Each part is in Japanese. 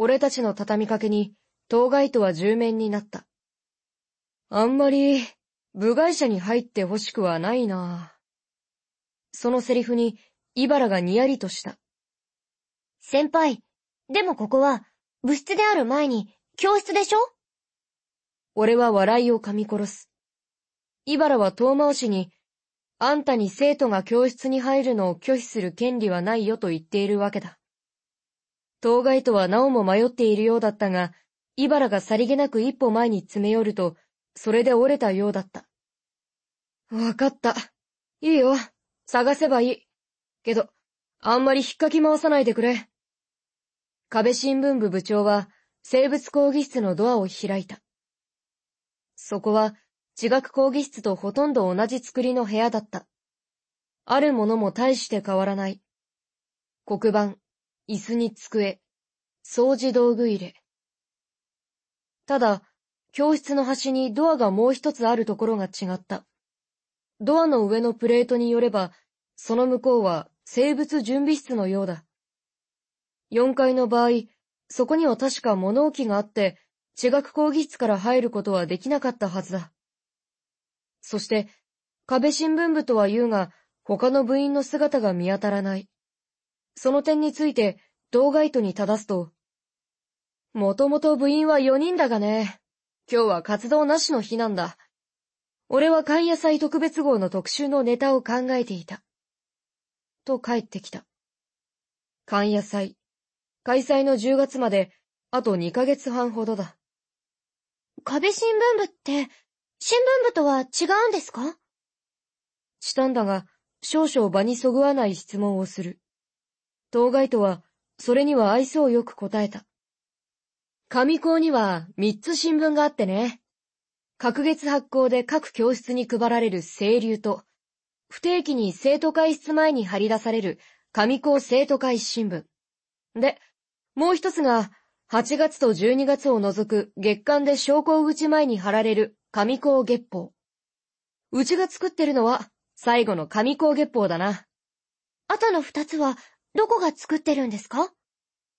俺たちの畳みかけに、当該とは住面になった。あんまり、部外者に入って欲しくはないな。そのセリフに、イバラがにやりとした。先輩、でもここは、部室である前に、教室でしょ？俺は笑いを噛み殺す。イバラは遠回しに、あんたに生徒が教室に入るのを拒否する権利はないよと言っているわけだ。当該とはなおも迷っているようだったが、イバラがさりげなく一歩前に詰め寄ると、それで折れたようだった。わかった。いいよ。探せばいい。けど、あんまり引っかき回さないでくれ。壁新聞部部長は、生物講義室のドアを開いた。そこは、地学講義室とほとんど同じ作りの部屋だった。あるものも大して変わらない。黒板、椅子に机、掃除道具入れ。ただ、教室の端にドアがもう一つあるところが違った。ドアの上のプレートによれば、その向こうは生物準備室のようだ。4階の場合、そこには確か物置があって、地学講義室から入ることはできなかったはずだ。そして、壁新聞部とは言うが、他の部員の姿が見当たらない。その点について、動画イトに正すと、もともと部員は4人だがね、今日は活動なしの日なんだ。俺は勘野菜特別号の特集のネタを考えていた。と帰ってきた。勘野菜。開催の10月まで、あと2ヶ月半ほどだ。壁新聞部って、新聞部とは違うんですか？したんだが、少々場にそぐわない質問をする。当該とは、それには愛想よく答えた。上校には三つ新聞があってね。各月発行で各教室に配られる清流と、不定期に生徒会室前に貼り出される上校生徒会新聞。で、もう一つが、8月と12月を除く月間で昇降口前に貼られる上校月報。うちが作ってるのは最後の上校月報だな。あとの二つはどこが作ってるんですか？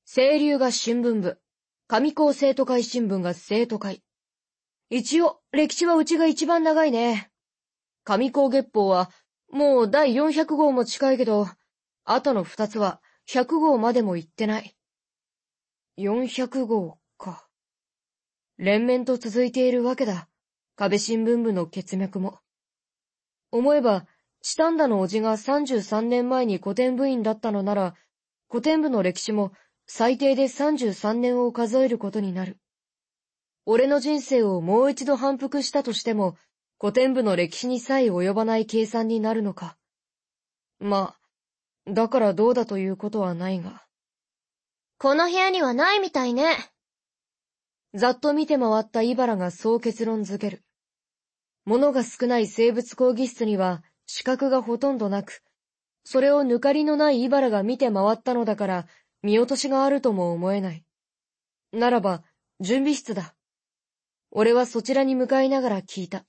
清流が新聞部、上校生徒会新聞が生徒会。一応、歴史はうちが一番長いね。上校月報は、もう第400号も近いけど、あとの二つは100号までも行ってない。400号か。連綿と続いているわけだ。壁新聞部の血脈も。思えば、チタンダの叔父が33年前に古典部員だったのなら、古典部の歴史も最低で33年を数えることになる。俺の人生をもう一度反復したとしても、古典部の歴史にさえ及ばない計算になるのか。まあ、だからどうだということはないが。この部屋にはないみたいね。ざっと見て回ったイバラがそう結論づける。物が少ない生物講義室には視覚がほとんどなく、それを抜かりのないイバラが見て回ったのだから見落としがあるとも思えない。ならば、準備室だ。俺はそちらに向かいながら聞いた。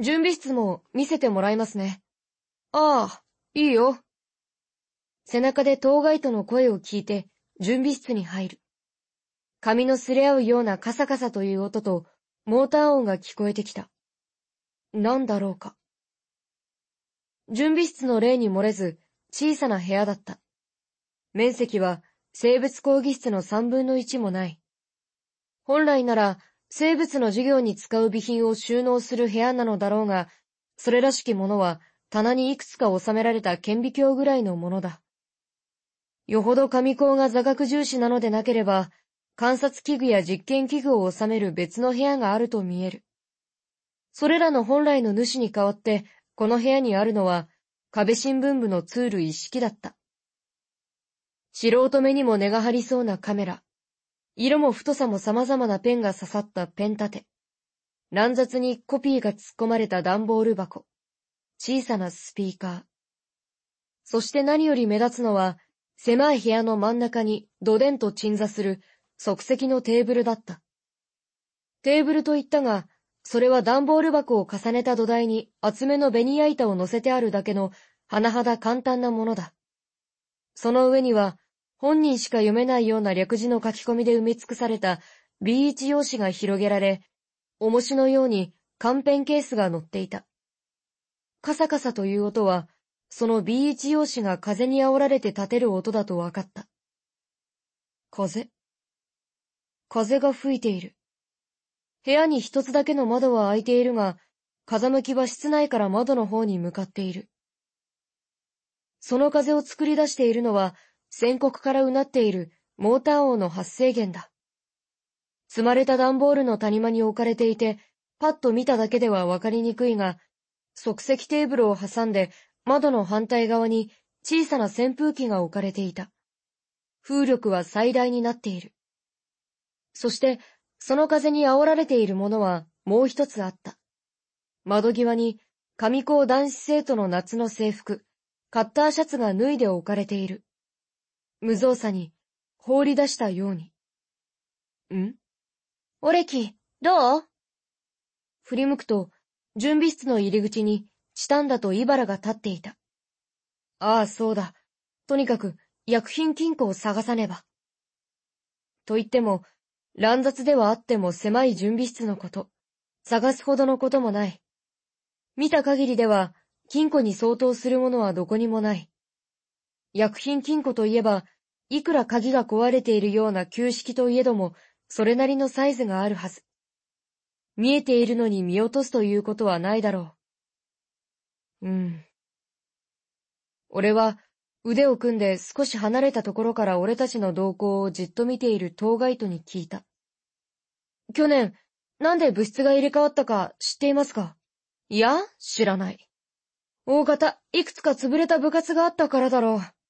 準備室も見せてもらいますね。ああ、いいよ。背中で当該との声を聞いて、準備室に入る。髪のすれ合うようなカサカサという音と、モーター音が聞こえてきた。何だろうか。準備室の例に漏れず、小さな部屋だった。面積は、生物講義室の三分の一もない。本来なら、生物の授業に使う備品を収納する部屋なのだろうが、それらしきものは、棚にいくつか収められた顕微鏡ぐらいのものだ。よほど上校が座学重視なのでなければ、観察器具や実験器具を収める別の部屋があると見える。それらの本来の主に代わって、この部屋にあるのは、壁新聞部のツール一式だった。素人目にも根が張りそうなカメラ、色も太さも様々なペンが刺さったペン立て、乱雑にコピーが突っ込まれた段ボール箱、小さなスピーカー。そして何より目立つのは、狭い部屋の真ん中にどでんと鎮座する即席のテーブルだった。テーブルと言ったが、それは段ボール箱を重ねた土台に厚めのベニヤ板を乗せてあるだけの、甚だ簡単なものだ。その上には、本人しか読めないような略字の書き込みで埋め尽くされた B1 用紙が広げられ、重しのようにカンペンケースが載っていた。カサカサという音は、その B1 用紙が風に煽られて立てる音だと分かった。風？風が吹いている。部屋に一つだけの窓は開いているが、風向きは室内から窓の方に向かっている。その風を作り出しているのは、宣告からうなっているモーター音の発生源だ。積まれた段ボールの谷間に置かれていて、パッと見ただけではわかりにくいが、即席テーブルを挟んで窓の反対側に小さな扇風機が置かれていた。風力は最大になっている。そして、その風に煽られているものはもう一つあった。窓際に、上高男子生徒の夏の制服、カッターシャツが脱いで置かれている。無造作に、放り出したように。ん？オレキ、どう？振り向くと、準備室の入り口に、チタンダとイバラが立っていた。ああ、そうだ。とにかく、薬品金庫を探さねば。と言っても、乱雑ではあっても狭い準備室のこと。探すほどのこともない。見た限りでは、金庫に相当するものはどこにもない。薬品金庫といえば、いくら鍵が壊れているような旧式といえども、それなりのサイズがあるはず。見えているのに見落とすということはないだろう。うん。俺は腕を組んで少し離れたところから俺たちの動向をじっと見ている当該徒に聞いた。去年、なんで部室が入れ替わったか知っていますか？いや、知らない。大型、いくつか潰れた部活があったからだろう。